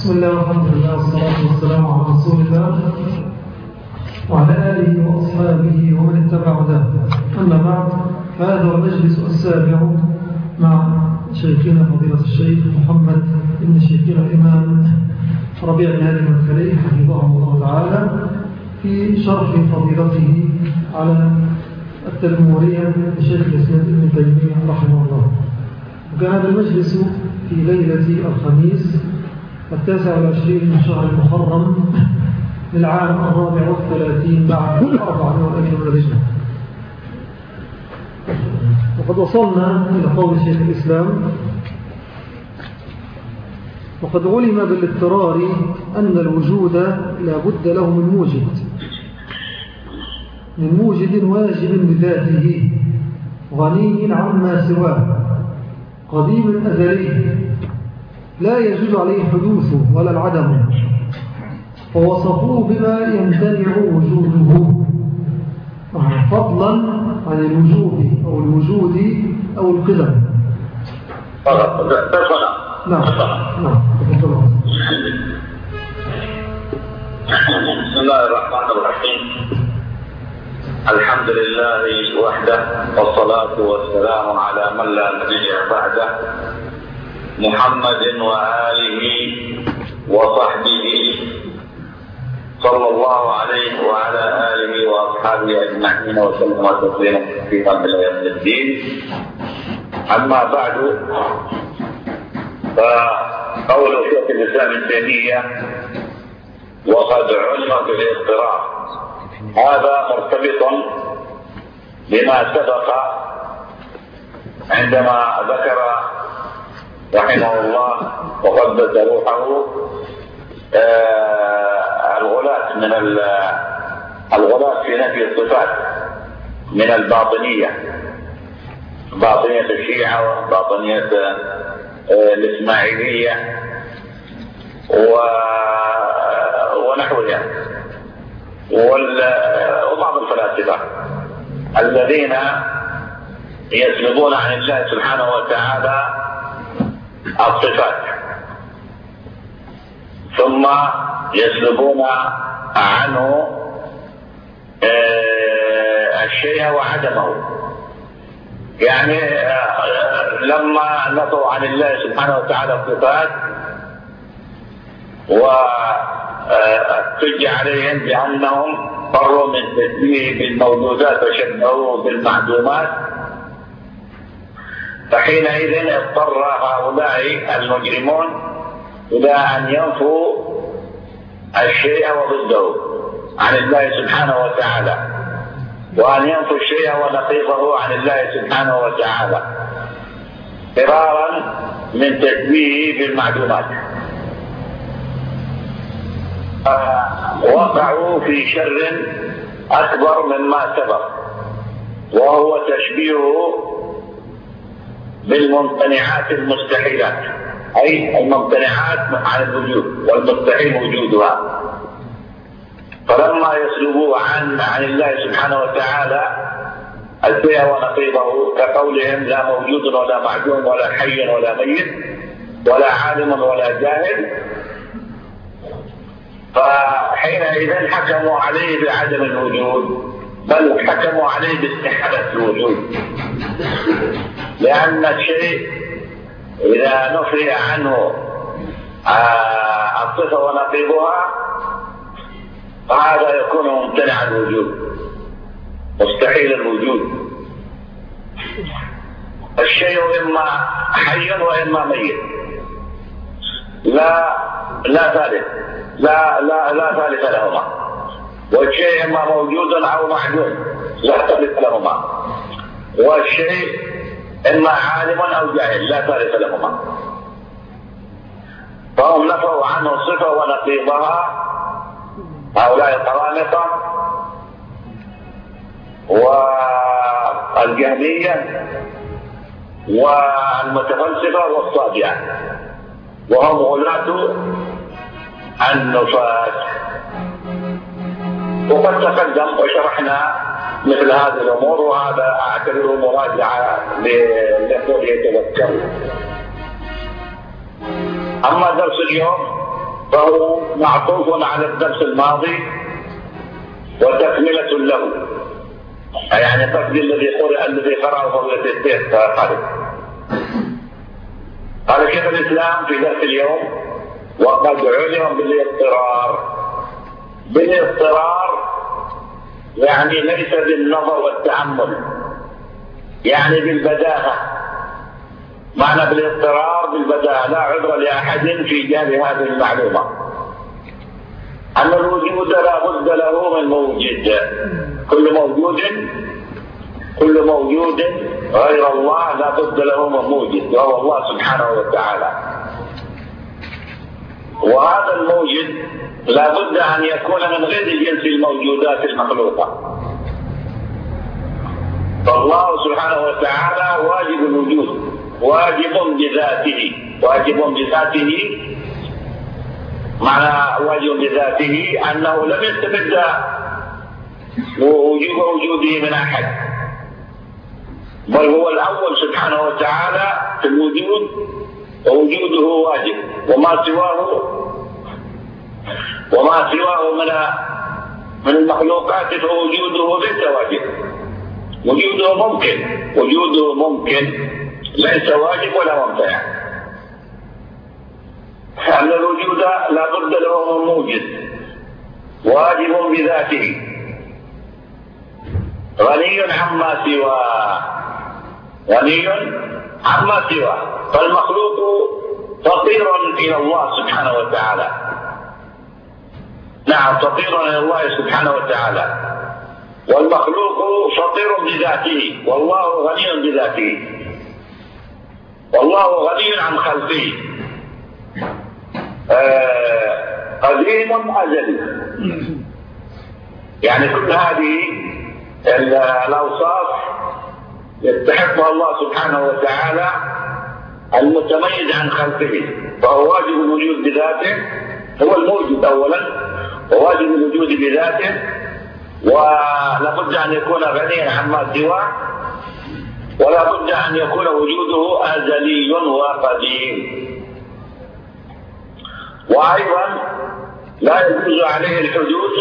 بسم الله والحمد لله والصلاة والسلام على رسول الله وعلى آله وأصحابه ومن اتبع هداه. أما بعد فهذا المجلس السابع مع شيخنا فضيلة الشيخ محمد بن شيخنا الإمام ربيع بن هادي المدخلي حفظه الله تعالى في شرح فضيلته على التدمورية لشيخ الإسلام ابن تيمية رحمه الله. وكان هذا المجلس في ليلة الخميس التاسع والعشرين من شهر المحرم للعام الرابع والثلاثين بعد وأجل الرجل وقد وصلنا إلى قول شيخ الإسلام وقد علم بالاضطرار أن الوجود لا بد له من موجد من موجد واجب بذاته غني عما سواه قديم أزلي لا يجوز عليه حدوث ولا العدم. فوصفوه بما يمتنع وجوده. فضلا عن الوجود أو الوجود أو القدم. نعم. نعم. بسم الله الرحمن الرحيم. الحمد لله وحده والصلاة والسلام على من لا نبي بعده. محمد وآله وصحبه صلى الله عليه وعلى آله وأصحابه أجمعين وسلم تسليما كثيرا إلى يوم الدين. أما بعد فقول شيخ الإسلام ابن تيمية وقد علم بالاضطراب هذا مرتبط بما سبق عندما ذكر رحمه الله وقدس روحه. آه الغلاة من الغلاة في نفي الصفات من الباطنية. باطنية الشيعة وباطنية آه الإسماعيلية و... ونحوها. وبعض الفلاسفة الذين يسلبون عن الله سبحانه وتعالى الصفات ثم يسلبون عنه الشيء وعدمه. يعني لما نطوا عن الله سبحانه وتعالى الصفات واتج عليهم بأنهم فروا من تشبيه بالموجودات وشبهوا بالمعدومات فحينئذ اضطر هؤلاء المجرمون إلى أن ينفوا الشيء وضده عن الله سبحانه وتعالى وأن ينفوا الشيء ونقيضه عن الله سبحانه وتعالى فرارا من تشبيهه بالمعدومات وقعوا في شر أكبر مما سبق وهو تشبيهه بالممتنعات المستحيلات أي الممتنعات عن الوجود والمستحيل وجودها. فلما يسلبوا عن عن الله سبحانه وتعالى الشيء ونقيضه كقولهم لا موجود ولا معدوم ولا حي ولا ميت ولا عالم ولا جاهل فحينئذ حكموا عليه بعدم الوجود بل حكموا عليه باستحالة الوجود. لأن الشيء إذا نفي عنه الصفة ونقيضها فهذا يكون ممتنع الوجود مستحيل الوجود. الشيء إما حي وإما ميت. لا لا ثالث لا لا لا ثالث لهما. والشيء إما موجود أو معدوم لا ثالث لهما. والشيء إما عالم أو جاهل لا ثالث لهما. فهم نفوا عنه الصفه ونقيضها هؤلاء القرامطة والجهمية والمتفلسفة والصابئه وهم غلاة النفاس. وقد تقدم وشرحنا مثل هذه الأمور وهذا اعتبره مراجعة للذين يتذكروا أما درس اليوم فهو معطوف على الدرس الماضي وتكملة له. يعني قصدي الذي قرأ الذي قرأه فضيلة الشيخ خالد قال شيخ الإسلام في درس اليوم وقد علم بالاضطرار. بالاضطرار يعني ليس بالنظر والتأمل يعني بالبداهة. معنى بالاضطرار بالبداهة لا عذر لأحد في جهل هذه المعلومة. أن الوجود لا بد له من موجد. كل موجود كل موجود غير الله لا بد له من موجد وهو الله سبحانه وتعالى. وهذا الموجد لا بد أن يكون من غير جنس الموجودات المخلوقة. فالله سبحانه وتعالى واجب الوجود واجب بذاته واجب بذاته معنى واجب بذاته أنه لم يستمد وجوب وجوده من أحد. بل هو الأول سبحانه وتعالى في الوجود ووجوده واجب وما سواه سواه من من المخلوقات فوجوده ليس واجب. وجوده ممكن. وجوده ممكن. ليس واجب ولا ممتنع. أن الوجود لا بد له من موجد واجب بذاته. غني عما سواه. غني عما سواه. فالمخلوق فقير إلى الله سبحانه وتعالى. نعم فقير إلى الله سبحانه وتعالى. والمخلوق فقير بذاته والله غني بذاته. والله غني عن خلقه. آه قديم أزلي يعني كل هذه الأوصاف يستحقها الله سبحانه وتعالى المتميز عن خلقه. فهو واجب الوجود بذاته هو الموجود أولا. وواجب الوجود بذاته ولا بد أن يكون غنيا عما سواه ولا بد أن يكون وجوده أزلي وقديم وأيضا لا يجوز عليه الحدوث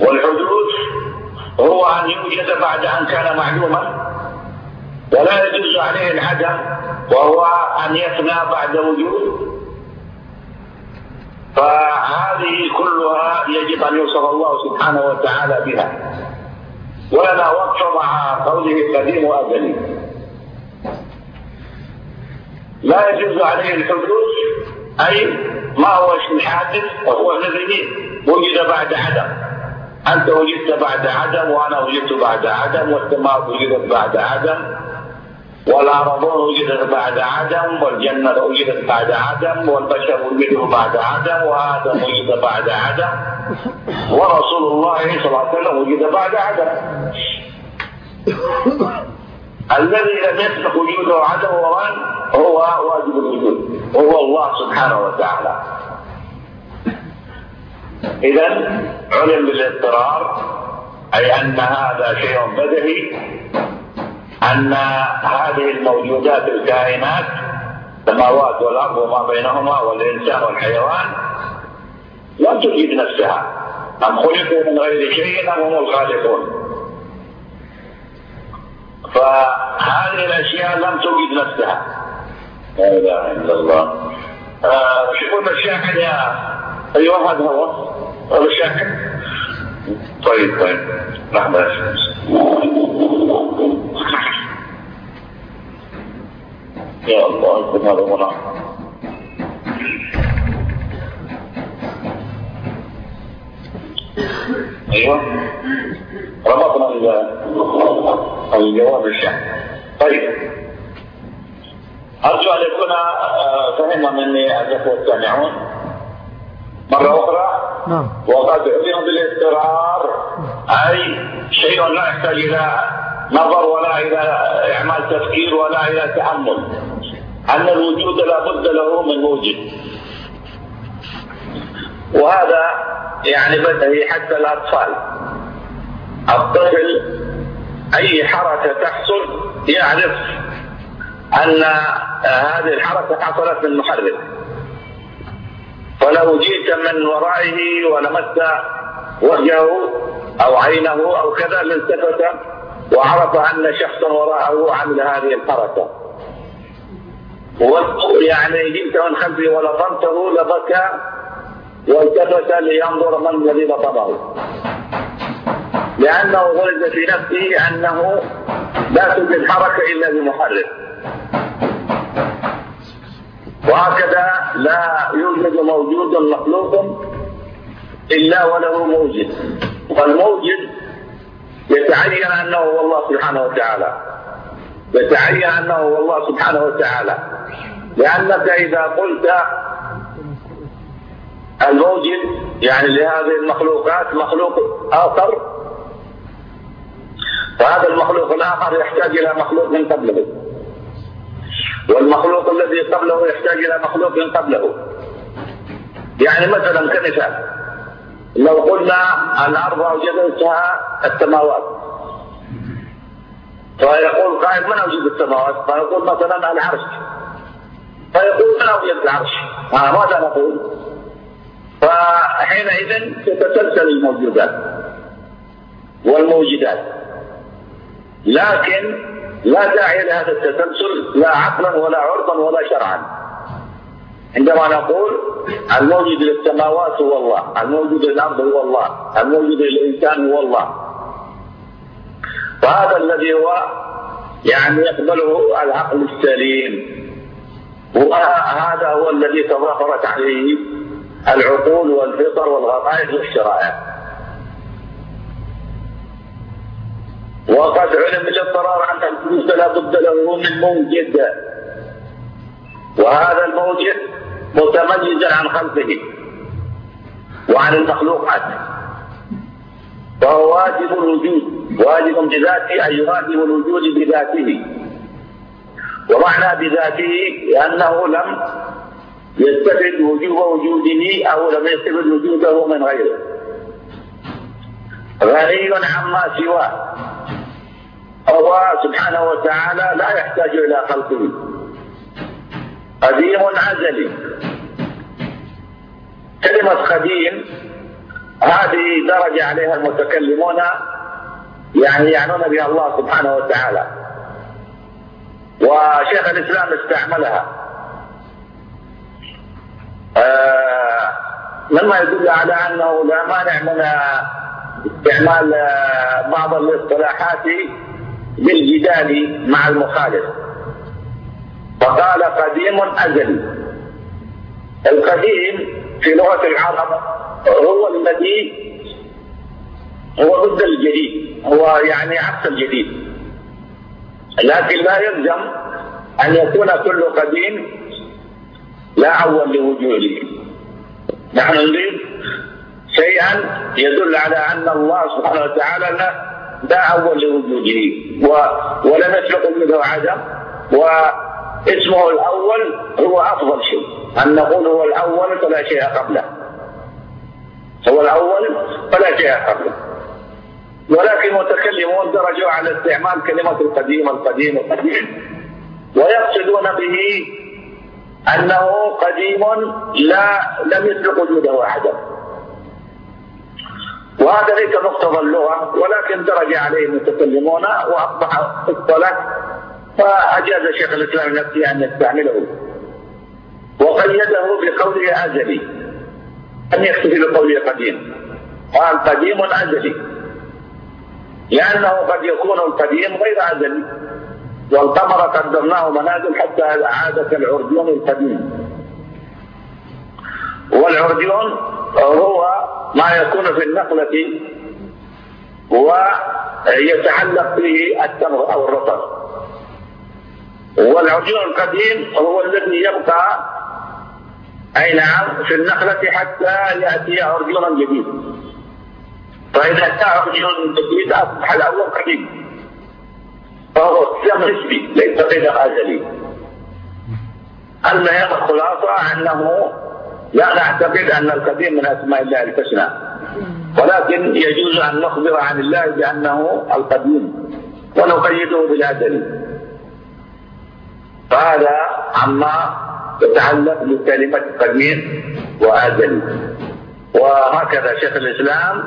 والحدوث هو أن يوجد بعد أن كان معلوما ولا يجوز عليه العدم وهو أن يفنى بعد وجود. فهذه كلها يجب أن يوصف الله سبحانه وتعالى بها. ولنا وقف مع قوله قديم وأزلي لا يجوز عليه الحدوث أي ما هو الحادث وهو الذي وجد بعد عدم. أنت وجدت بعد عدم وأنا وجدت بعد عدم والسماء وجدت بعد عدم. والأرضون وجدت بعد عدم والجنة وجدت بعد عدم والبشر وجدوا بعد عدم وآدم وجد بعد عدم ورسول الله صلى الله عليه وسلم وجد بعد عدم الذي لم يسبق وجوده عدم ومن هو واجب الوجود وهو الله سبحانه وتعالى. إذا علم بالاضطرار أي أن هذا شيء بدهي أن هذه الموجودات الكائنات السماوات والأرض وما بينهما والإنسان والحيوان لم تجد نفسها. أم خلقوا من غير شيء أم هم الخالقون؟ فهذه الأشياء لم توجد نفسها. لا إله إلا الله. آه شوفوا الشاحن يا أيها هذا هو الشاحن طيب طيب. لحظة يا الله يكون هذا منع أيوه. ربطنا الجواب الشحن طيب. أرجو أن يكون فهم مني الإخوة السامعون. مرة أخرى نعم. وقد علم بالاضطرار أي شيء لا يحتاج إلى نظر ولا إلى إعمال تفكير ولا إلى تأمل. أن الوجود لا بد له من موجد وهذا يعني بدهي حتى الأطفال. الطفل أي حركة تحصل يعرف أن هذه الحركة حصلت من محرك. ولو جئت من ورائه ولمست وجهه أو عينه أو كذا لالتفت وعرف أن شخصا وراءه عمل هذه الحركة. يعني جئت من خلفه ولطمته لبكى والتفت لينظر من الذي لطمه. لأنه غرز في نفسه أنه لا توجد حركة إلا بمحرك. وهكذا لا يوجد موجود مخلوق إلا وله موجد. والموجد يتعين أنه هو الله سبحانه وتعالى. يتعين أنه هو الله سبحانه وتعالى. لأنك إذا قلت الموجد يعني لهذه المخلوقات مخلوق آخر فهذا المخلوق الآخر يحتاج إلى مخلوق من قبله. والمخلوق الذي قبله يحتاج إلى مخلوق قبله يعني مثلا كمثال لو قلنا الأرض أوجدتها السماوات فيقول قائل من أوجد السماوات؟ فيقول مثلا العرش فيقول من أوجد العرش؟ آه ماذا نقول؟ فحينئذ تتسلسل الموجودات والموجدات لكن لا داعي لهذا التسلسل لا عقلا ولا عرضا ولا شرعا. عندما نقول الموجود للسماوات هو الله الموجود للأرض هو الله الموجود للإنسان هو الله. وهذا الذي هو يعني يقبله العقل السليم. وهذا هو الذي تظاهرت عليه العقول والفطر والغرائز والشرائع. وقد علم بالاضطرار أن الفلوس لا بد له من موجد. وهذا الموجد متميزا عن خلقه وعن المخلوقات فهو واجب الوجود واجب بذاته اي واجب الوجود بذاته. ومعنى بذاته لأنه لم يستفد وجوب وجوده أو لم يستفد وجوده من غيره. غني عما سواه. الله سبحانه وتعالى لا يحتاج إلى خلقه. قديم عزلي. كلمة قديم هذه درجة عليها المتكلمون يعني يعنون بها الله سبحانه وتعالى. وشيخ الإسلام استعملها. آه مما يدل على أنه لا مانع من استعمال بعض الاصطلاحات بالجدال مع المخالف. فقال قديم أزلي. القديم في لغة العرب هو الذي هو ضد الجديد هو يعني عكس الجديد. لكن لا يلزم أن يكون كل قديم لا أول لوجوده. نحن نريد شيئا يدل على أن الله سبحانه وتعالى أول لوجوده. ولم يسبق منه عدم واسمه الأول هو أفضل شيء. أن نقول هو الأول فلا شيء قبله. هو الأول فلا شيء قبله. ولكن المتكلمون درجوا على استعمال كلمة القديم القديم القديم. ويقصدون به أنه قديم لا لم يسبق وجوده عدم وهذا ليس مقتضى اللغة ولكن درج عليه المتكلمون وأصبح اصطلح فأجاز شيخ الإسلام نفسه أن يستعمله. وقيده بقوله أزلي. أن يكتفي بقوله قديم. قال قديم أزلي. لأنه قد يكون القديم غير أزلي. والقمر قدرناه منازل حتى عاد كالعرجون القديم. والعرجون هو ما يكون في النقلة ويتعلق به التمر أو الرطب. والعرجون القديم هو الذي يبقى أي نعم في النخلة حتى يأتي عرجون جديد. فإذا جاء عرجون جديد أصبح الأول قديم. فهو صيام نسبي ليس غير أزلي المهم الخلاصة أنه لا نعتقد أن القديم من أسماء الله الحسنى. ولكن يجوز أن نخبر عن الله بأنه القديم ونقيده دليل. فهذا عما يتعلق بكلمة قديم وأزلي وهكذا شيخ الإسلام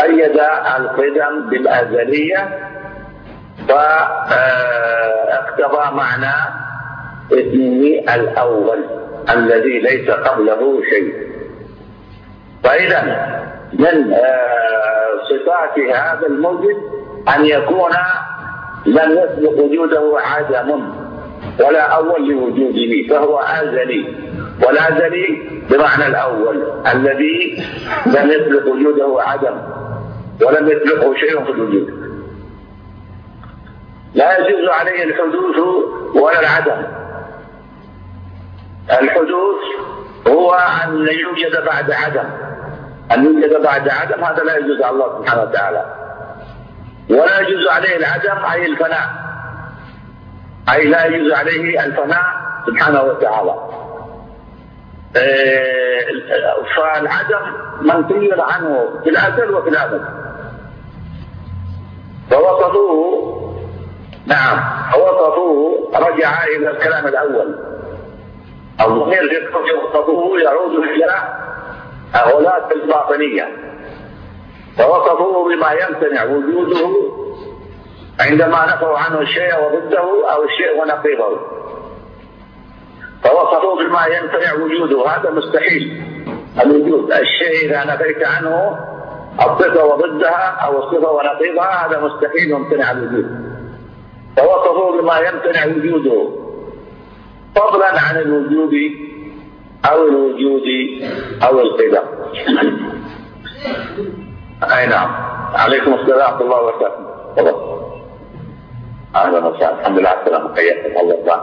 أيد القدم بالأزلية فاقتضى معنى اسمه الأول. الذي ليس قبله شيء. فإذا من آه، صفات هذا الموجود أن يكون لم يسبق وجوده عدم ولا أول لوجوده فهو أزلي. والأزلي بمعنى الأول الذي لم يسبق وجوده عدم ولم يسبقه شيء في الوجود. لا يجوز عليه الحدوث ولا العدم. الحدوث هو أن يوجد بعد عدم. أن يوجد بعد عدم هذا لا يجوز على الله سبحانه وتعالى. ولا يجوز عليه العدم أي الفناء. أي لا يجوز عليه الفناء سبحانه وتعالى. آه، فالعدم منفي عنه في الأزل وفي الأبد. فوصفوه نعم وصفوه رجع إلى الكلام الأول. الضمير في وصفوه يعود إلى غلاة الباطنية. فوصفوه بما يمتنع وجوده عندما نفوا عنه الشيء وضده أو الشيء ونقيضه. فوصفوه بما يمتنع وجوده. هذا مستحيل. الوجود الشيء إذا نفيت عنه الصفة وضدها أو الصفة ونقيضها هذا مستحيل يمتنع الوجود. فوصفوا بما يمتنع وجوده. فضلا عن الوجود أو الوجود أو القدم. أي نعم. عليكم السلام ورحمة الله وبركاته. أهلا وسهلا. الحمد لله على السلامة. حياكم الله.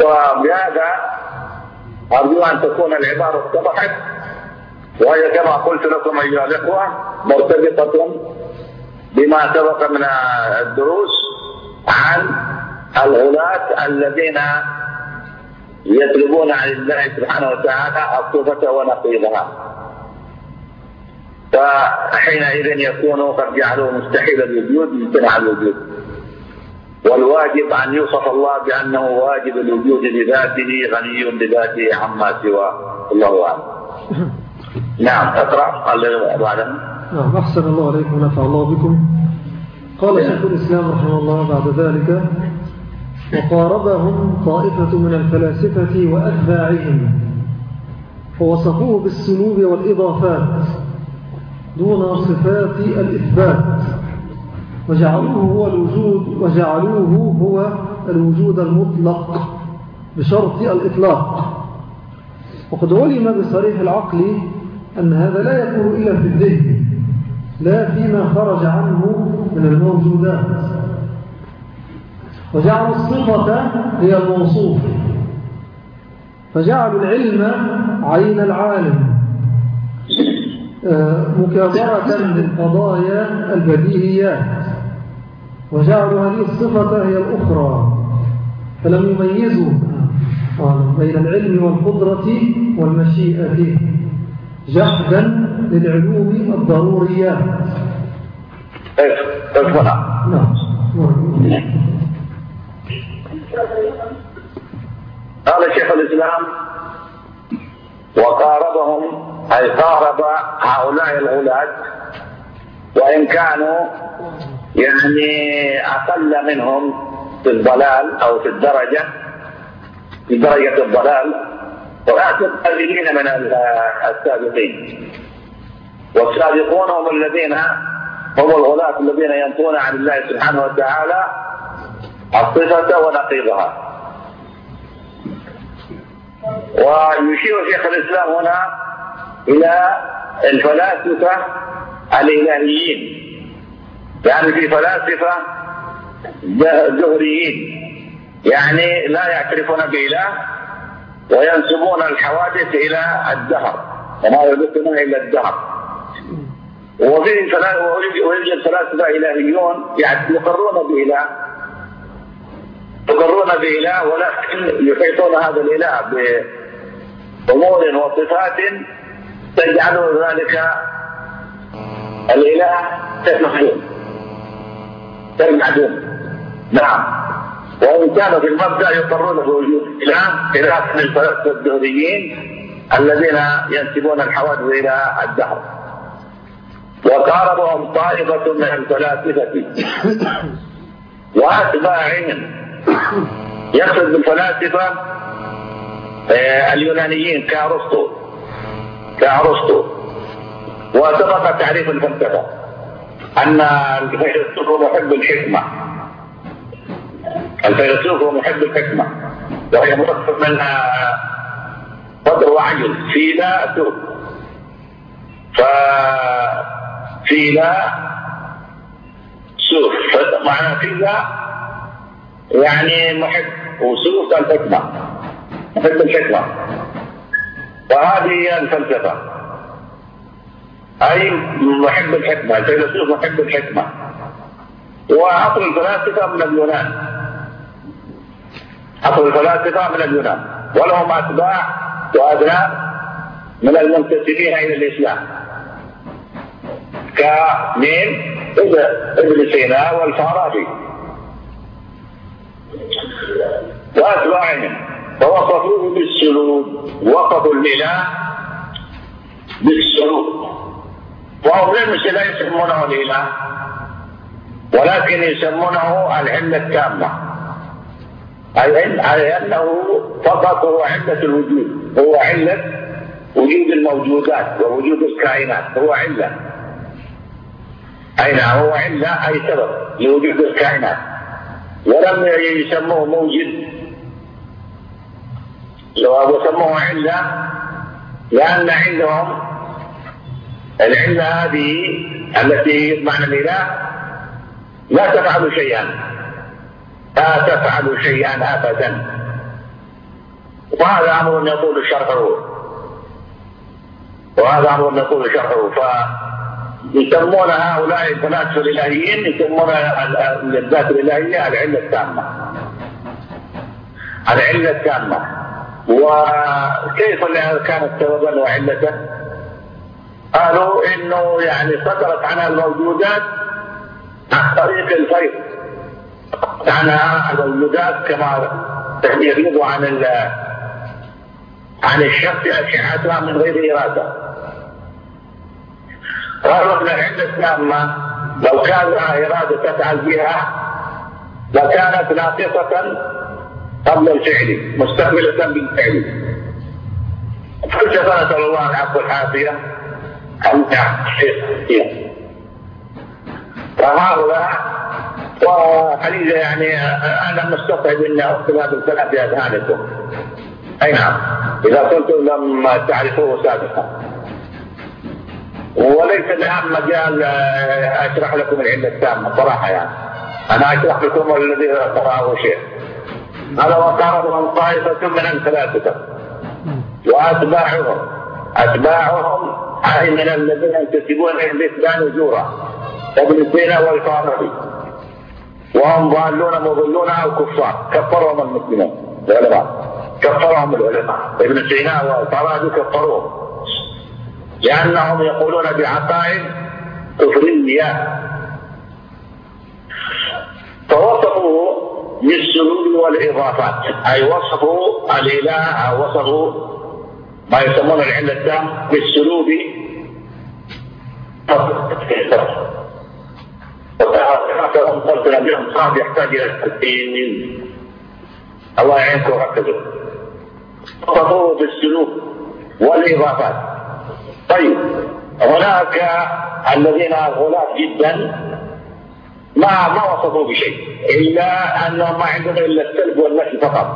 وبهذا أرجو أن تكون العبارة اتضحت وهي كما قلت لكم أيها الإخوة مرتبطة بما سبق من الدروس عن الغلاة الذين يطلبون عن الله سبحانه وتعالى الصفة ونقيضها. فحينئذ يكون قد جعلوه مستحيل الوجود ممتنع الوجود. والواجب أن يوصف الله بأنه واجب الوجود لذاته غني بذاته عما سواه. الله أعلم. نعم أقرأ. بعدها نعم أحسن الله عليكم ونفع الله بكم. قال شيخ الإسلام رحمه الله بعد ذلك وقاربهم طائفة من الفلاسفة وأتباعهم فوصفوه بالسلوب والإضافات دون صفات الإثبات. وجعلوه هو الوجود وجعلوه هو الوجود المطلق بشرط الإطلاق. وقد علم بصريح العقل أن هذا لا يكون إلا في الذهن لا فيما خرج عنه من الموجودات. وجعلوا الصفة هي الموصوف. فجعلوا العلم عين العالم. آه، مكابرة للقضايا البديهيات. وجعلوا هذه الصفة هي الأخرى. فلم يميزوا بين العلم والقدرة والمشيئة جحدا للعلوم الضروريات. كيف نعم. قال شيخ الإسلام وقاربهم أي قارب هؤلاء الغلاة وإن كانوا يعني أقل منهم في الضلال أو في الدرجة في درجة الضلال وآتوا القليلين من السابقين. والسابقون هم الذين هم الغلاة الذين ينطون عن الله سبحانه وتعالى الصفة ونقيضها. ويشير شيخ الإسلام هنا إلى الفلاسفة الإلهيين. يعني في فلاسفة جهريين يعني لا يعترفون بإله وينسبون الحوادث إلى الدهر. وما يدركنا إلا الدهر. وفيه ويوجد ثلاثة إلهيون يقرون بإله. يقرون بإله ولكن يحيطون هذا الإله بأمور وصفات تجعل ذلك الإله كالمعدوم كالمعدوم نعم. وإن كانوا في المبدأ يقرون بوجود إله خلاف الفلاسفة الدهريين الذين ينسبون الحوادث إلى الدهر. وقاربهم طائفة من الفلاسفة. وأتباعهم يقصد بالفلاسفة آه، اليونانيين كأرسطو كأرسطو. وسبق تعريف الفلسفة أن الفيلسوف محب الحكمة. الفيلسوف هو محب الحكمة. وهي مركب من قدر وعجل فيلا سوء ففيلا سوء. معنى فيلا يعني محب وسوء الحكمة محب الحكمة. وهذه هي الفلسفة. أي محب الحكمة الفيلسوف محب الحكمة؟ وعصر الفلاسفة من اليونان. أصل الفلاسفة من اليونان. ولهم أتباع وأبناء من المنتسبين إلى الإسلام. كمين؟ ابن سينا والفارابي. وأتباعهم. فوصفوه بالسلوك وصفوا الإله بالسلوك. وهم ليس لا يسمونه الإله ولكن يسمونه العلة التامة. على أنه فقط هو علة الوجود هو علة وجود الموجودات ووجود الكائنات هو علة أي نعم هو علة أي سبب لوجود الكائنات. ولم يسموه موجد. وسموه علة لأن عندهم العلة هذه التي معنى الإله لا تفعل شيئا. لا تفعل شيئا ابدا. وهذا أمر يطول شرحه وهذا أمر يطول شرحه فيسمون هؤلاء الفلاسفه الإلهيين يسمون الذات الإلهية العلة التامة. العلة التامة. وكيف كانت سببا وعلة؟ قالوا إنه يعني صدرت عنها الموجودات عن طريق الفيض. عنها الموجودات كما يغيب عن عن الشمس أشعتها من غير إرادة. أن العلة التامة لو كان لها إرادة تفعل بها لكانت ناقصة قبل الفعل مستقبلة بالفعل. فلسفة نسأل الله العفو والعافية. أن فهؤلاء وحديث يعني أنا مستطعب ان اكتب هذا الكلام في اذهانكم أي نعم. إذا كنتم لم تعرفوه سابقا. وليس الآن مجال آه، أشرح لكم العله التامه صراحة يعني. أنا أشرح لكم الذي قرأه شيء هذا وقاربهم طائفة من الثلاثه وأتباعهم. أتباعهم أي من الذين ينتسبون إلى الإسلام زورا ابن سينا والفارابي وهم ضالون مضلون أو كفار. كفرهم المسلمون. العلماء. كفرهم العلماء. ابن سينا والفارابي كفروهم. لأنهم يقولون بعقائد كفريه فوصفوا بالسلوك والإضافات. أي وصفوا الإله أو وصفوا ما يسمون العلة التام بالسلوك وكما قلت بهم صعب يحتاج إلى التدين الله يعينكم وركزوا تطور بالسلوك والإضافات. طيب هناك الذين غلاة جدا ما ما وصفوا بشيء إلا انهم ما عندهم إلا السلب والنفي فقط.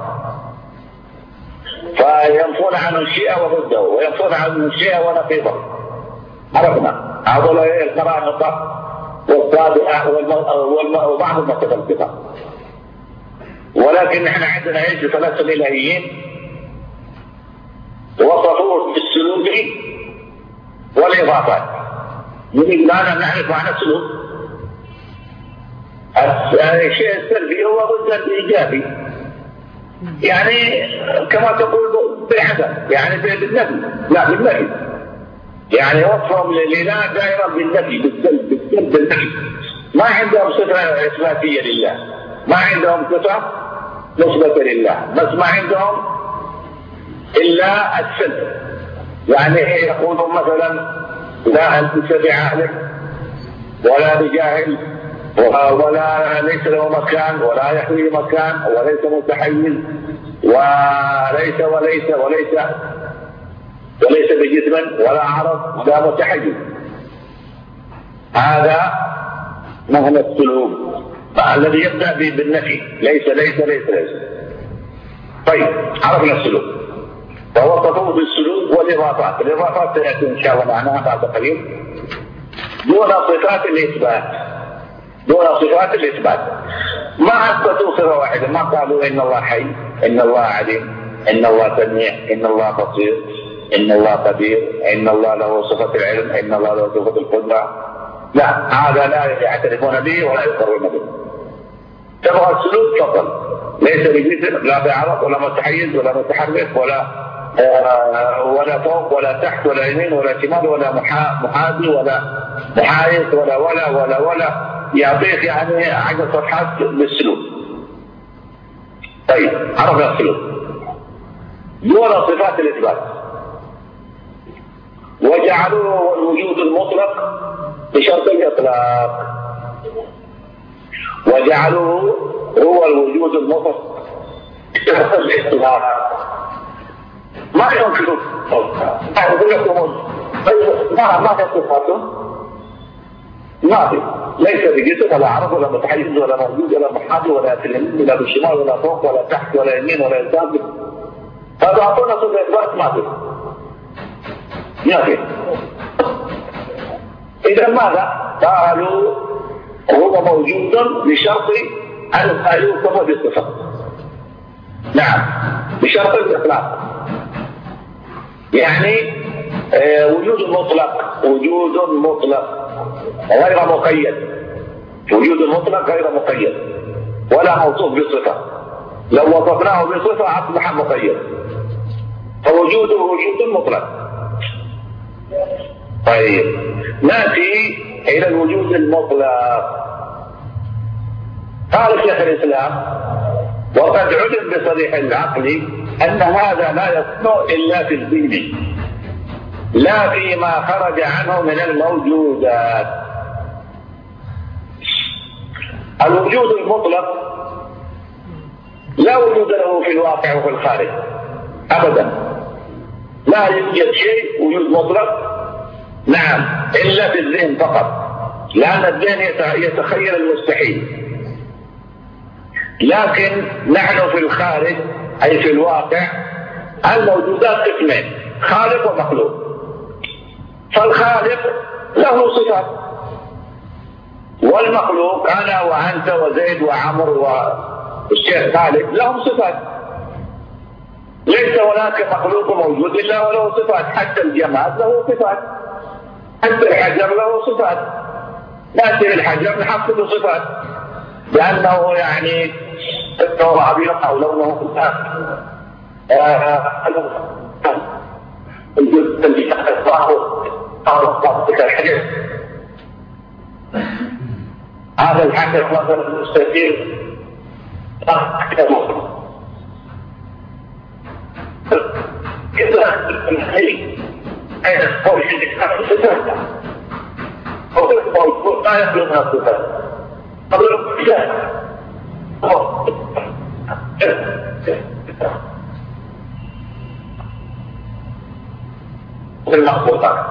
فينفون عنه الشيء وضده وينفون عنه الشيء ونقيضه. عرفنا هذول القرامطه والصابئة وبعض المتفلسفة ولكن إحنا عندنا إيش ثلاثة إلهيين وصفوه بالسلوك والاضافات يريد لنا نعرف معنى السلوك الشيء السلبي هو ضد الإيجابي. يعني كما تقول بالعدم يعني بالنفي. لا بالنفي. يعني وصفهم لله دائما بالنفي بالسلب بالسلب بالنفي. ما عندهم صفة إثباتية لله. ما عندهم صفة نسبة لله. بس ما عندهم إلا السلب. يعني يقولون مثلا لا أنت بعقلك ولا بجاهل ولا ليس له مكان ولا يحوي مكان وليس متحيز وليس وليس وليس وليس بجسم ولا عرض ولا متحيز. هذا معنى السلوك. الذي يبدأ بالنفي ليس ليس ليس ليس. طيب عرفنا السلوك. فهو بالسلوك والإضافات. الإضافات سيأتي إن شاء الله معناها بعد قليل. دون صفات الإثبات. دون صفات الإثبات. ما أثبتوا صفة واحدة؟ ما قالوا إن الله حي إن الله عليم إن الله سميع إن الله بصير إن الله قدير إن الله له صفة العلم إن الله له صفة القدرة. لا هذا لا يعترفون به ولا يقرون به. تبغى السلوك تفضل ليس بجسم لا بعرض ولا متحيز ولا متحرك ولا ولا فوق ولا تحت ولا يمين ولا شمال ولا محاذي ولا محايد ولا ولا ولا ولا. يعطيك يعني عدد صفحات بالسلوك. طيب عرفنا السلوك دون صفات الإثبات. وجعلوه الوجود المطلق بشرط الإطلاق. وجعلوه هو الوجود المطلق بشرط الإطلاق. ما يمكن أقول لكم ما ما في صفاته ما في. ليس بجسد ولا عرض ولا متحيز ولا موجود ولا محاذي ولا في اليمين ولا في الشمال ولا فوق ولا تحت ولا يمين ولا يسار. هذا أعطونا صفة إثبات. ما في. ما في. إذا ماذا؟ قالوا هو موجود بشرط أن يوصف بالصفة نعم. بشرط الإطلاق. يعني آه، وجود مطلق وجود مطلق غير مقيد وجود مطلق غير مقيد ولا موصوف بصفة لو وصفناه بصفة أصبح مقيد فوجوده وجود مطلق. طيب نأتي إلى الوجود المطلق. قال شيخ الإسلام وقد علم بصريح العقل أن هذا لا يصنع إلا في الدين. لا فيما خرج عنه من الموجودات. الوجود المطلق لا وجود له في الواقع وفي الخارج. ابدا. لا يوجد شيء وجود مطلق. نعم. إلا في الذهن فقط. لأن الذهن يتخيل المستحيل. لكن نحن في الخارج أي في الواقع الموجودات قسمين خالق ومخلوق. فالخالق له صفات والمخلوق أنا وأنت وزيد وعمر والشيخ خالد لهم صفات. ليس هناك مخلوق موجود إلا وله صفات حتى الجماد له صفات حتى الحجر له صفات. ناتي للحجر نحط له صفات لأنه يعني انه ابيض أو لونه الجزء اللي تحت الظهر الحجر هذا الحجر مثلا المستدير كذا الحي أين القول عندك هذا صفات أو القول لا يخلو من الصفات قبل المخلوقات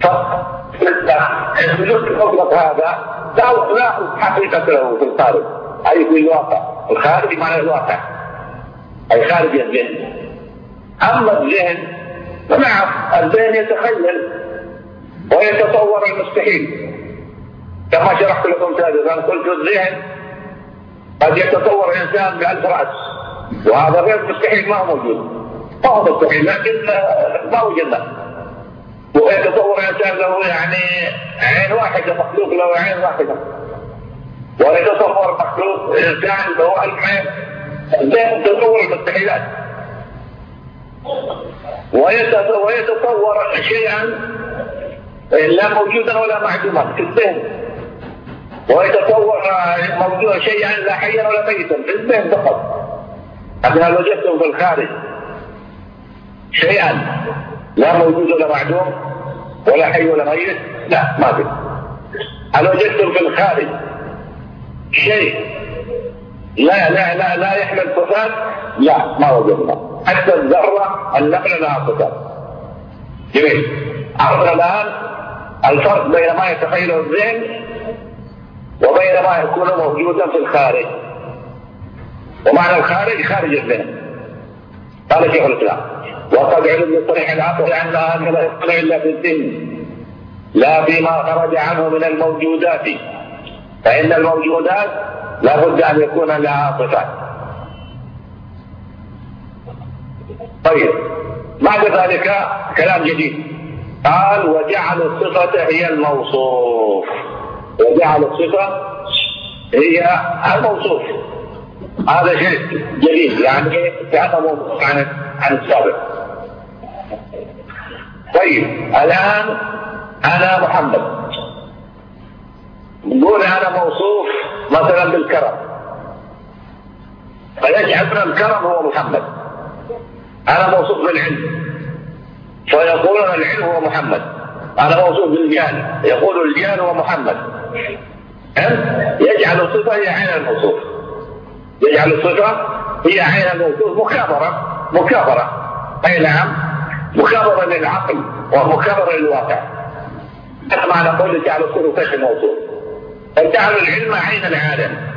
فالوجود المطلق هذا لا حقيقة له في الخارج أي في الواقع الخارج معنى الواقع أي خارج الذهن أما الذهن فنعم الذهن يتخيل ويتصور المستحيل كما شرحت لكم سابقا قلت الذهن قد يتصور انسان بألف رأس. وهذا غير مستحيل ما هو موجود. ما هو مستحيل لكن ما وجدنا ويتصور انسان له يعني عين واحدة مخلوق له عين واحدة. ويتصور مخلوق انسان له ألف عين. الذهن يتصور المستحيلات. ويتصور شيئا لا موجودا ولا معدوما. في الذهن ويتصور موجود شيئا لا حيا ولا ميتا في الذهن فقط. هل وجدتم في الخارج شيئا لا موجود ولا معدوم ولا حي ولا ميت لا ما في. هل وجدتم في الخارج شيء لا لا لا لا يحمل صفات لا ما وجدنا. حتى الذرة النقل لها صفات جميل. عرفنا الآن الفرق بين ما يتخيله الذهن وبين ما يكون موجودا في الخارج. ومعنى الخارج خارج الذهن قال شيخ الإسلام وقد علم بصريح العقل أن لا يطلع إلا في الذهن لا فيما خرج عنه من الموجودات. فإن الموجودات لا بد أن يكون لها صفات. طيب بعد ذلك كلام جديد. قال وجعل الصفة هي الموصوف. وجعل الصفة هي الموصوف. هذا شيء جديد يعني كان موضوع عن عن السابق. طيب الآن أنا محمد. نقول أنا موصوف مثلا بالكرم. فيجعلنا الكرم هو محمد. أنا موصوف بالعلم. فيقولون العلم هو محمد. أنا موصوف بالجهل. يقول الجهل هو محمد. يجعل الصفة هي عين الموصوف. يجعل الصفة هي عين الموصوف. مكابرة. مكابرة. أي نعم. مكابرة للعقل ومكابرة للواقع. هذا معنى قول جعل الصفة في الموصوف فجعل العلم عين العالم.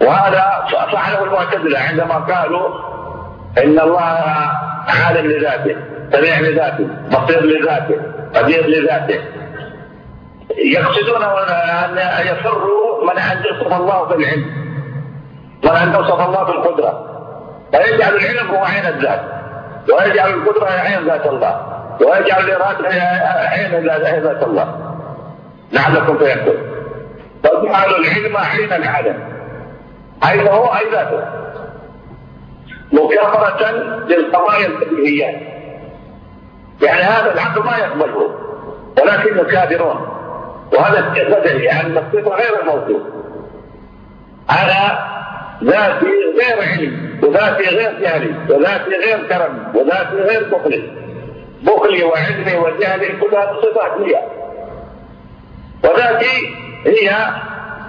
وهذا فعله المعتزلة عندما قالوا إن الله عالم لذاته سميع لذاته بصير لذاته قدير لذاته. يقصدون أن يفروا من أن يوصف الله في العلم ومن أن يوصف الله في القدره فيجعل العلم هو عين الذات ويجعل القدرة هي عين ذات الله ويجعل الإرادة هي عين ذات الله. لعلكم فيحكم فجعل العلم عين العالم اين هو أي ذاته. مكافرة للقضايا البديهيات يعني هذا العقل ما يقبله ولكن كافرون وهذا بدهي ان الصفه غير الموصوف أنا ذاتي غير علم وذاتي غير جهلي وذاتي غير كرم وذاتي غير بخلي. بخلي وعلمي وجهلي كلها صفات لي وذاتي هي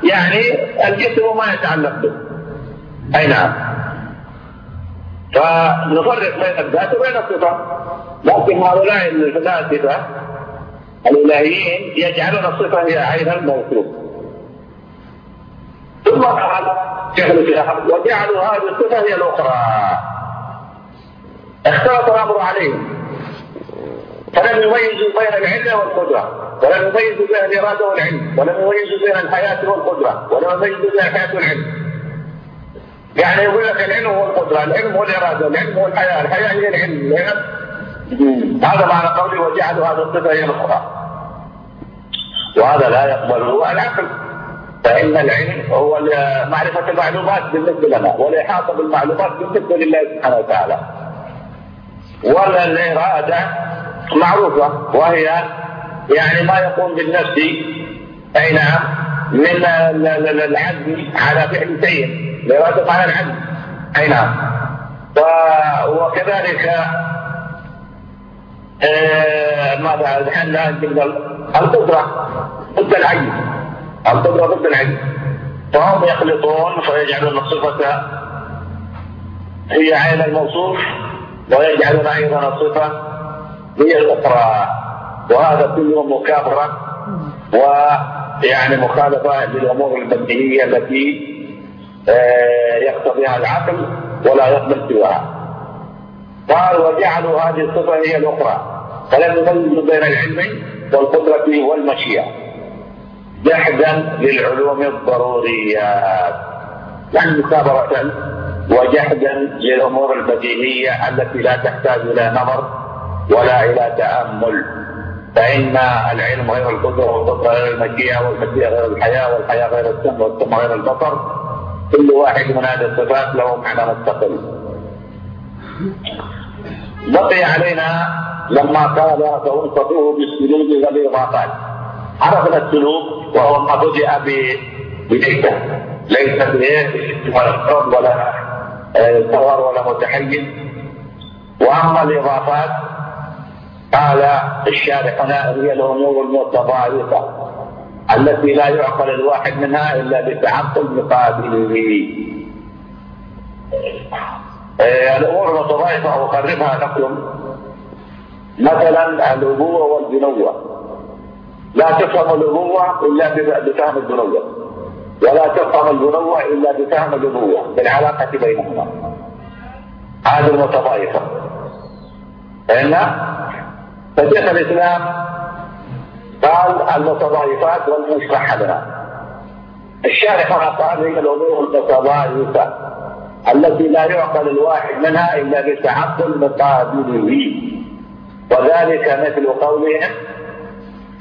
يعني الجسم وما يتعلق به. أي نعم. فنفرق بين الذات وبين الصفات لكن هؤلاء الفلاسفه الإلهيين يجعلون الصفة هي عين الموصوف ثم قال شيخ وجعلوا هذه الصفة هي الأخرى. اختلط الأمر عليهم فلم يميزوا بين العلم والقدرة ولم يميزوا بين الإرادة والعلم ولم يميزوا بين الحياة والقدرة ولم يميزوا بين الحياة والعلم. يعني يقول لك العلم هو القدرة العلم هو الإرادة العلم هو الحياة الحياة هي العلم. هذا معنى قولي وجعلوا هذا الصفة هي الاخرى وهذا لا يقبله العقل. فإن العلم هو معرفة المعلومات بالنسبة لنا والإحاطة بالمعلومات بالنسبة لله سبحانه وتعالى. والإرادة معروفة وهي يعني ما يقوم بالنفس. أي نعم من العزم على فعل شيء. الإرادة على العزم. أي نعم. وكذلك آه ماذا نحن القدرة ضد العين. القدرة ضد العين؟ فهم يخلطون فيجعلون الصفة هي عين الموصوف ويجعلون أيضا الصفة هي الأخرى. وهذا كله مكابرة. ويعني مخالفة للأمور البديهية التي آه، يقتضيها العقل ولا يقبل سواها. قال وجعلوا هذه الصفة هي الأخرى فلم يميزوا بين العلم والقدرة والمشيئة. جحدا للعلوم الضروريات يعني مثابرة وجحدا للأمور البديهية التي لا تحتاج إلى نظر ولا إلى تأمل. فإن العلم غير القدرة والقدرة غير المشيئة والمشيئة غير الحياة والحياة غير السمع والسمع غير البصر كل واحد من هذه الصفات له معنى مستقل. بقي علينا لما قال فانصتوه بالسجود والاضافات عرفنا السلوك وهو ما بدأ بليس ليس ولا ولا ثور ولا متحيز. وأما الاضافات قال الشارح هنا هي الأمور المتضايقه التي لا يعقل الواحد منها إلا بتعقل مقابله. آه، الأمور المتضايقه اقربها لكم مثلا الابوه والبنوة. لا تفهم الابوه إلا بفهم البنوة. ولا تفهم البنوة إلا بفهم الابوه بالعلاقة بينهما. هذه المتضايقه فإن فشيخ الإسلام قال المتضايقات والمستحبات الشارح هنا قال هي الأمور المتضايقه التي لا يعقل الواحد منها إلا بتعقل مقابله وذلك مثل قولهم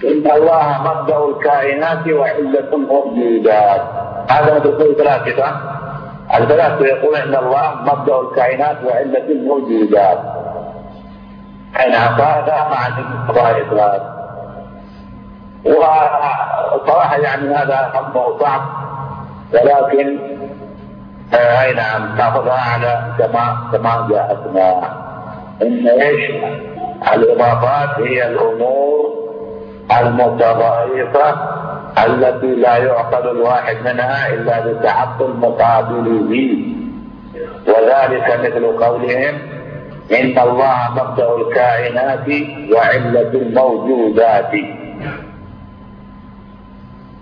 إن الله مبدا الكائنات وعله الموجودات هذا مثل قول الفلاسفة. الفلاسفة يقول إن الله مبدا الكائنات وعله الموجودات حين هذا مع الضرائب وصراحة يعني هذا أمر صعب ولكن اي نعم ناخذها على كما كما جاءتنا. إن إيش؟ الإضافات هي الأمور المتضايقه التي لا يعقل الواحد منها إلا بتعقل مقابله وذلك مثل قولهم إن الله مبدا الكائنات وعلة الموجودات.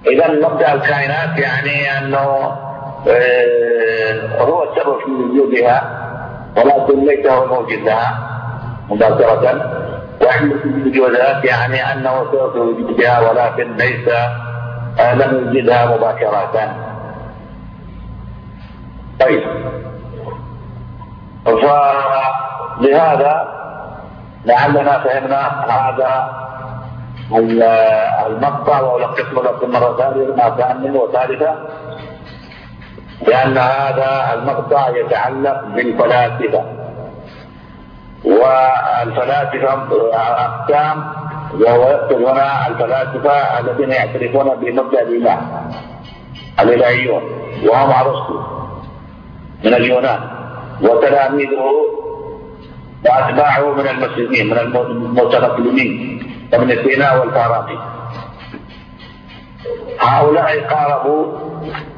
اذا مبدا الكائنات يعني أنه هو السبب في وجودها ولكن ليس هو الموجود لها مباشره وعند الوجودات يعني أنه سبب في وجودها ولكن ليس آه، لم يوجدها مباشرة. طيب. فلهذا لعلنا فهمنا هذا المقطع والقسم لكم مرة ثانية ثانية وثالثة لأن هذا المقطع يتعلق بالفلاسفة. والفلاسفة أقسام وهو يقصد هنا الفلاسفة الذين يعترفون بمبدأ الإله الإلهيون وهم أرسطو من اليونان وتلاميذه وأتباعه من المسلمين من المتنقلين ومن سينا والفارابي. هؤلاء قاربوا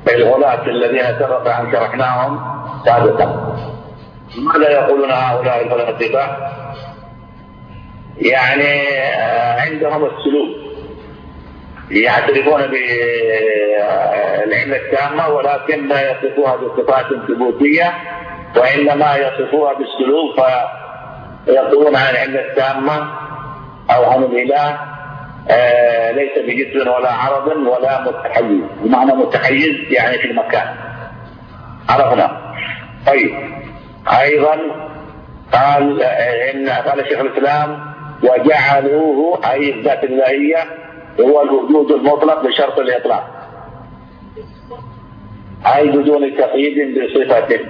الغلاة الذين شرحناهم سابقا. ماذا يقولون هؤلاء الفلاسفة؟ يعني آه، عندهم السلوك. يعترفون بالعلة التامة ولكن لا يصفوها بصفات ثبوتية وإنما يصفوها بالسلوك فيقولون عن العلة التامة أو عن الإله. آه ليس بجسم ولا عرض ولا متحيز. بمعنى متحيز يعني في المكان. عرفنا. طيب. أيضا قال إن قال شيخ الإسلام وجعلوه أي الذات الإلهية هو الوجود المطلق بشرط الإطلاق. أي بدون تقييد بصفة.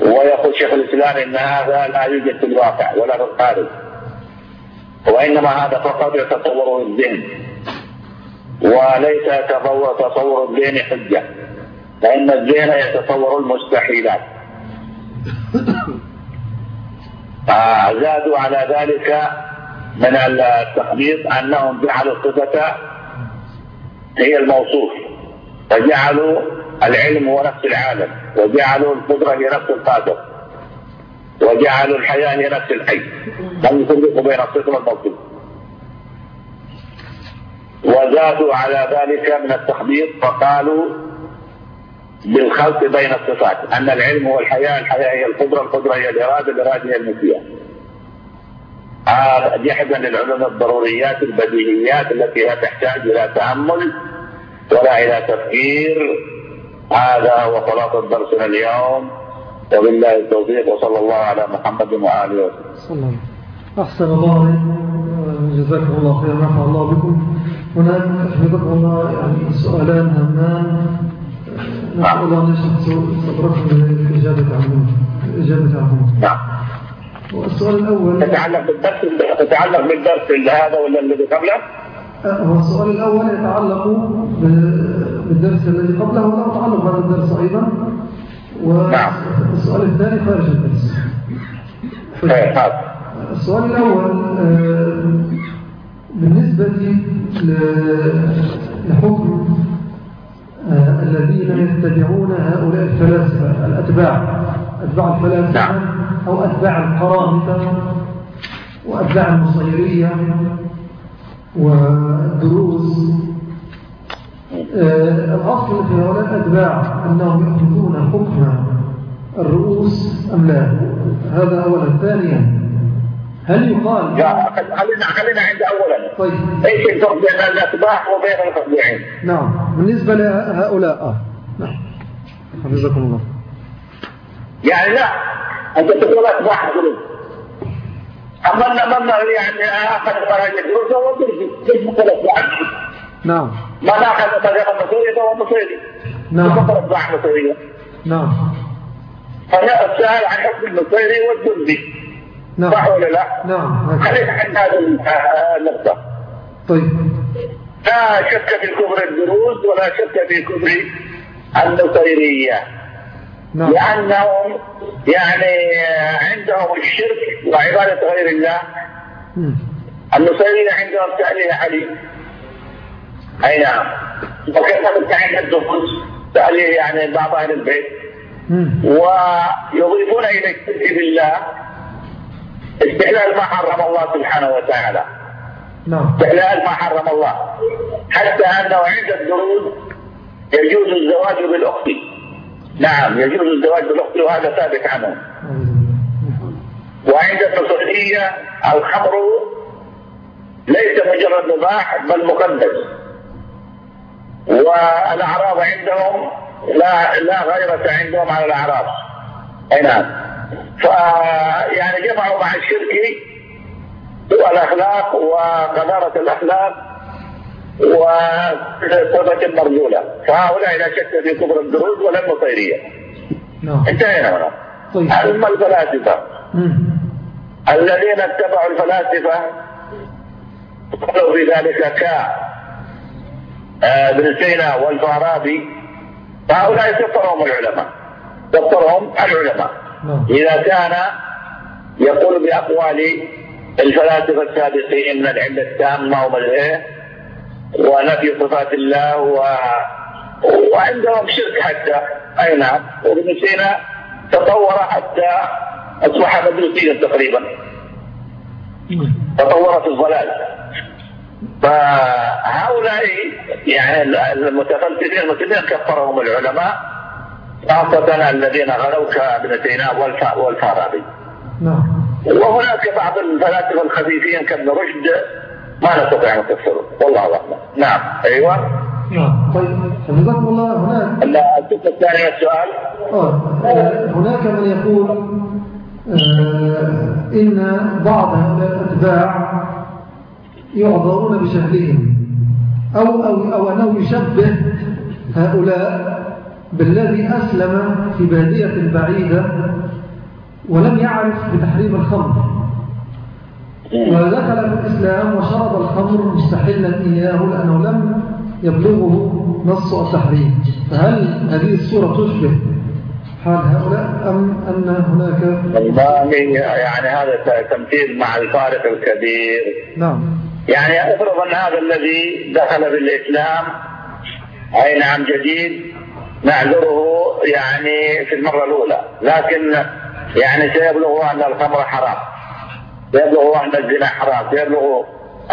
ويقول شيخ الإسلام إن هذا لا يوجد في الواقع ولا في الخارج. وإنما هذا فقط يتصوره الذهن وليس تصور تصور الذهن حجة فإن الذهن يتصور المستحيلات. زادوا على ذلك من التخبيط أنهم جعلوا الصفة هي الموصوف فجعلوا العلم هو نفس العالم وجعلوا القدرة هي نفس القادر. وجعلوا الحياة هي نفس الحي. لم يفرقوا بين الصفر والموصوف وزادوا على ذلك من التخبيط فقالوا بالخلط بين الصفات. أن العلم هو الحياة الحياة هي القدرة القدرة هي الإرادة الإرادة هي النسيان هذا جحدا للعلوم الضروريات البديهيات التي لا تحتاج إلى تأمل ولا إلى تفكير. هذا هو خلاصه درسنا اليوم. وبالله التوفيق وصلى الله على محمد وآله وسلم. أحسن الله جزاكم الله خيرا. نفع الله بكم. هناك حفظكم الله يعني سؤالان همان. نسأل الله أن يشهد صبركم للإجابة عنهم الإجابة عنهم نعم. والسؤال الأول تتعلق بالدرس تتعلق بالدرس هذا ولا الذي قبله؟ هو السؤال الأول يتعلق بالدرس الذي قبله ولا يتعلق بهذا الدرس أيضا؟ والسؤال الثاني خارج الدرس السؤال الأول بالنسبة لحكم الذين يتبعون هؤلاء الفلاسفة الأتباع. أتباع الفلاسفة نعم. أو أتباع القرامطة وأتباع المصيرية والدروس آه، الأصل في هؤلاء الأتباع أنهم يأخذون حكم الرؤوس أم لا؟ هذا أولا. ثانيا هل يقال خلينا خلينا عند اولا. طيب. إيش الفرق بين الاتباع وبين المتبوعين نعم. بالنسبة لهؤلاء. آه. نعم. حفظكم الله. يعني لا أنت تقول أتباع. الظلم اما من يعني منهج الدروس هو درسي ليش مثل أتباع؟ نعم. ما اخذ طريقة مصيرية فهو مصيري. نعم. مثل اتباع مصيرية. نعم. فهي السؤال عن حكم المصيري والدرزي نعم. صح ولا لا؟ نعم. خلينا عند هذه النقطة؟ طيب. لا شك في كفر الدروز ولا شك في كفر النصيرية نعم. لأنهم يعني عندهم الشرك وعبادة غير الله. النصيرية عندهم تأليه علي أي نعم. وكذلك عند الدروز تأليه يعني بعض أهل البيت. ويضيفون إلى الشرك بالله استحلال ما حرم الله سبحانه وتعالى. نعم. استحلال ما حرم الله. حتى انه عند الدروز يجوز الزواج بالأخت. نعم يجوز الزواج بالأخت وهذا ثابت عنه وعند النصرانية الخمر ليس مجرد مباح بل مقدس. والأعراض عندهم لا لا غيرة عندهم على الأعراض. أي نعم. فيعني جمعوا مع الشرك سوء الاخلاق وقذاره الأخلاق وصفة المرجولة. فهؤلاء لا شك في كفر الدروز ولا النصيرية. نعم. انتهينا هنا. طيب. أما الفلاسفة. الذين اتبعوا الفلاسفة قالوا في ذلك ك آه، ابن سينا والفارابي فهؤلاء كفرهم العلماء. كفرهم العلماء. نعم. إذا كان يقول بأقوال الفلاسفة السابقين من العلة التامة ومن إيه ونفي صفات الله و... وعندهم شرك حتى. أي نعم. وابن سينا تطور حتى أصبح مدرسيا تقريبا. تطور في الضلال. فهؤلاء يعني المتفلسفين المسلمين كفرهم العلماء خاصة الذين غلوا كابن سينا والفارابي. نعم. وهناك بعض الفلاسفة الخبيثين كابن رشد ما نستطيع أن نكفره والله أعلم. نعم أيوه. نعم طيب جزاكم الله هناك الصفة الثانية السؤال. آه. هناك من يقول آه إن بعض هؤلاء الأتباع يعذرون بشهلهم أو, أو, أو أنه يشبه هؤلاء بالذي أسلم في بادية بعيدة ولم يعرف بتحريم الخمر. ودخل في الإسلام وشرب الخمر مستحلا إياه لأنه لم يبلغه نص التحريم. فهل هذه الصورة تشبه حال هؤلاء أم أن هناك يعني هذا تمثيل مع الفارق الكبير. نعم. يعني افرض أن هذا الذي دخل بالإسلام أي نعم جديد نعذره يعني في المرة الأولى لكن يعني سيبلغ أن الخمر حرام سيبلغ أن الزنا حرام سيبلغ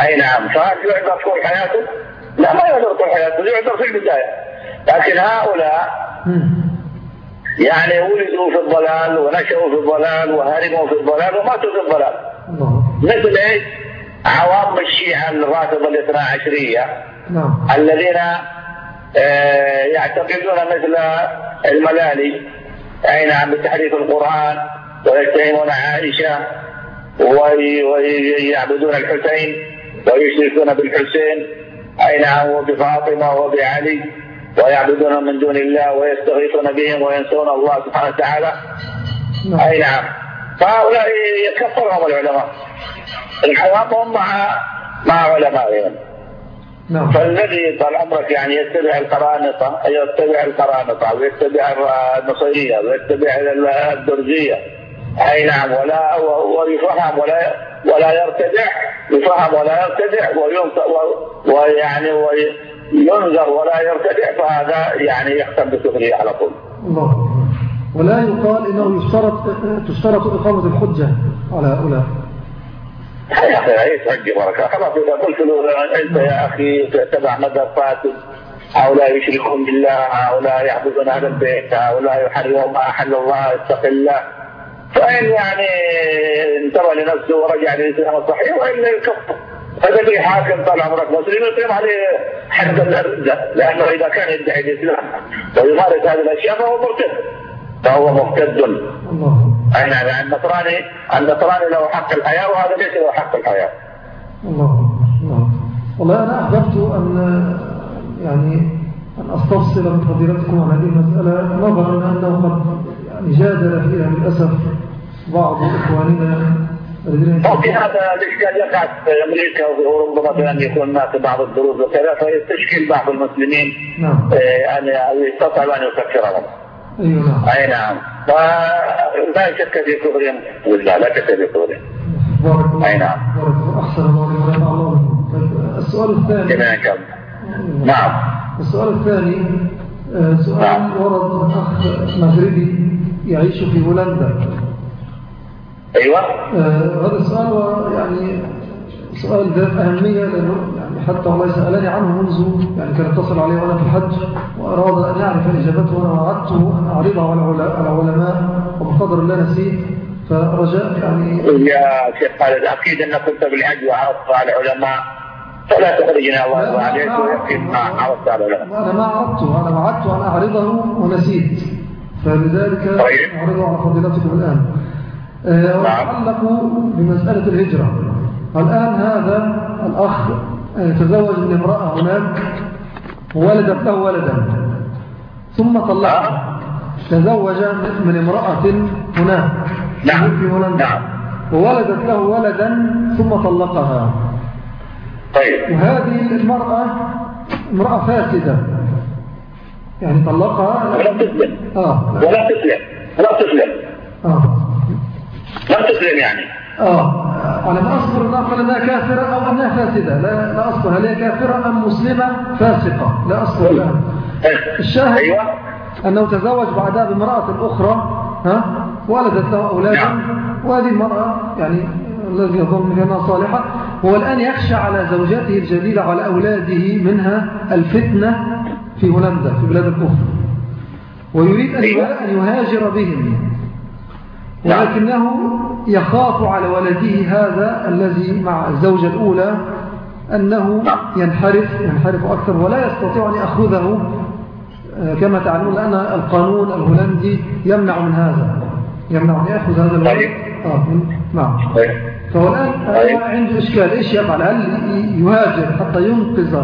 أي نعم فهل يعذر طول حياته؟ لا ما يعذر طول حياته يعذر في البداية لكن هؤلاء يعني ولدوا في الضلال ونشأوا في الضلال وهرموا في الضلال وماتوا في الضلال مثل إيش؟ عوام الشيعة الرافضة الاثنا عشرية نعم. الذين آه، يعتقدون مثل الملالي أي نعم بتحريف القرآن ويتهمون عائشة ويعبدون الحسين ويشركون بالحسين أي نعم وبفاطمة وبعلي ويعبدون من دون الله ويستغيثون بهم وينسون الله سبحانه وتعالى نعم. أي نعم فهؤلاء يكفرهم العلماء الحوام مع مع علمائهم نعم. فالذي طال عمرك يعني يتبع القرانطة يتبع القرانطة ويتبع النصيرية ويتبع الدرزيه أي نعم ولا ويفهم ولا ولا يرتدع يفهم ولا يرتدع ويعني وينذر ولا يرتدع فهذا يعني يختم بكفره على طول. الله ولا يقال إنه يشترط تشترط إقامة الحجة على هؤلاء. يا أخي إيش بركه خلاص إذا قلت له أنت يا أخي تتبع مذهب فاسد هؤلاء يشركون بالله هؤلاء يعبدون أهل البيت هؤلاء يحرمون ما أحل الله اتق الله. فإن يعني انتبه لنفسه ورجع للإسلام الصحيح وإلا يكفر هذا اللي حاكم طال عمرك مسلم يقيم عليه حد الردة لأنه إذا كان يدعي الإسلام ويمارس هذه الأشياء فهو مرتد. فهو مرتد. الله. أي نعم النصراني النصراني له حق الحياة وهذا ليس له حق الحياة. الله الله. والله أنا أحببت أن يعني أن أستفصل من فضيلتكم عن هذه المسألة نظرا أنه قد يعني جادل فيها للأسف بعض إخواننا وفي هذا الإشكال يقع في أمريكا وفي أوروبا مثلا يكون هناك بعض الدروس وكذا فيستشكل بعض المسلمين نعم. يعني يستطيع أن يكفرهم أيوة. نعم أي نعم. فلا شك في كفرهم بالله لا شك في كفرهم أي نعم. السؤال الثاني. نعم. السؤال الثاني آه، سؤال نعم. ورد أخ مغربي يعيش في هولندا. أيوة. آه هذا السؤال يعني سؤال ذات لأنه يعني حتى الله سألني عنه منذ يعني كان اتصل عليه وأنا في الحج وأراد أن يعرف الإجابات وأنا وعدته أن أعرضها على العلماء وبقدر الله نسيت فرجاء يعني يا شيخ خالد أكيد أنك كنت بالحج وعرضت على العلماء فلا تخرجنا الله عليك ويكفيك ما عرضت على العلماء. أنا ما عرضته أنا وعدت أن أعرضه ونسيت. فلذلك طيب. أعرضه على فضيلتكم الآن. آه، نعم. ويتعلق بمسألة الهجرة. الآن هذا الأخ تزوج من امرأة هناك وولدت له ولدا. ثم طلقها نعم. تزوج من امرأة هناك. نعم. في هولندا نعم. وولدت له ولدا ثم طلقها. طيب. وهذه المرأة امرأة فاسدة. يعني طلقها. ولا تسلم. آه. ولا تسلم. ولا تسلم. آه. لم تسلم يعني. آه. على ما أصبر انها قال انها كافرة أو انها فاسدة لا لا أصبر هل هي كافرة أم مسلمة فاسقة لا أصبر لها طيب. الشاهد أيوة. أنه تزوج بعدها بامراه أخرى ها ولدت له اولادا نعم. وهذه المرأة يعني الذي يظن بأنها صالحة هو الآن يخشى على زوجاته الجديدة وعلى أولاده منها الفتنة في هولندا في بلاد الكفر ويريد أن أيوة. يهاجر بهم نعم. ولكنه يخاف على ولده هذا الذي مع الزوجة الأولى أنه. ينحرف ينحرف أكثر ولا يستطيع أن يأخذه آه، كما تعلمون لأن القانون الهولندي يمنع من هذا يمنع أن يأخذ هذا الولد طيب. آه نعم. فهو الآن. عنده إشكال إيش يفعل هل يهاجر حتى ينقذ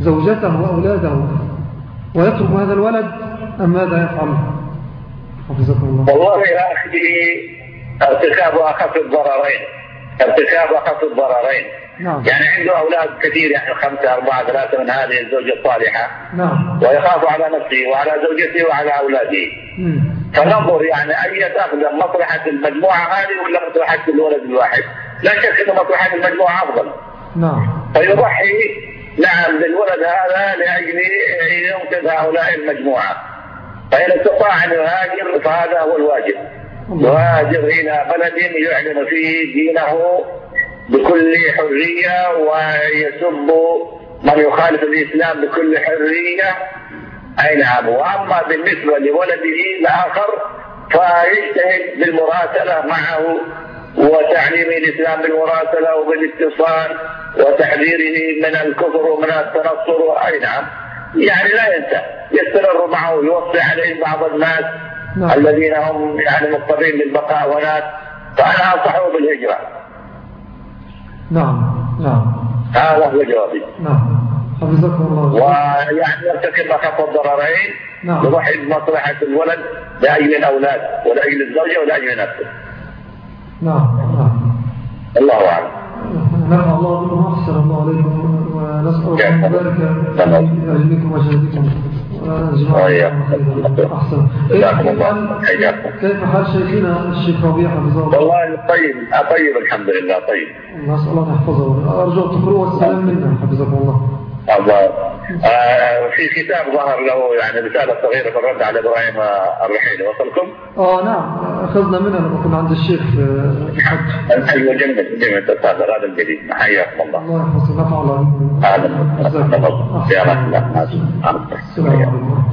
زوجته وأولاده ويترك هذا الولد أم ماذا يفعل حفظكم الله والله يا أخي ارتكاب أخف الضررين. ارتكاب أخف الضررين. نعم. يعني عنده أولاد كثير يعني خمسة أربعة ثلاثة من هذه الزوجة الصالحة. نعم. ويخاف على نفسه وعلى زوجته وعلى أولاده. فننظر يعني أي تقدم مصلحة المجموعة هذه ولا مصلحة الولد الواحد. لا شك أن مصلحة المجموعة أفضل. نعم. فيضحي نعم بالولد هذا لأجل ينقذ هؤلاء المجموعة. فإن استطاع أن يهاجر فهذا هو الواجب. يهاجر إلى بلد يعلن فيه دينه بكل حرية ويسب من يخالف الإسلام بكل حرية. أي نعم وأما بالنسبة لولده الآخر فيجتهد بالمراسلة معه وتعليم الإسلام بالمراسلة وبالاتصال وتحذيره من الكفر ومن التنصر. أي نعم يعني لا ينسى يستمر معه يوصي عليه بعض الناس نعم. الذين هم يعني مضطرين للبقاء هناك فأنا أنصحه بالهجرة. نعم نعم. هذا هو جوابي. نعم. حفظكم الله. ويعني يرتكب أخف الضررين نعم. يضحي بمصلحة الولد لأجل الأولاد ولأجل الزوجة ولأجل نفسه. نعم نعم. الله أعلم. نعم الله بكم أحسن الله عليكم نسأل الله أن يبارك في علمكم وشهادكم أحسن كيف حال شيخنا الشيخ ربيع حفظه الله والله طيب طيب الحمد لله طيب نسأل الله يحفظه أرجو تقرأوا السلام منا حفظكم الله الله آه في كتاب ظهر له يعني رسالة صغيرة في الرد على إبراهيم الرحيلي وصلكم؟ آه نعم. أخذنا منها لما كنا عند الشيخ أيوة جميل جميل هذا هذا الجديد. حياكم الله. الله يحفظك نفع الله. هذا يا رحمة الله السلام عليكم.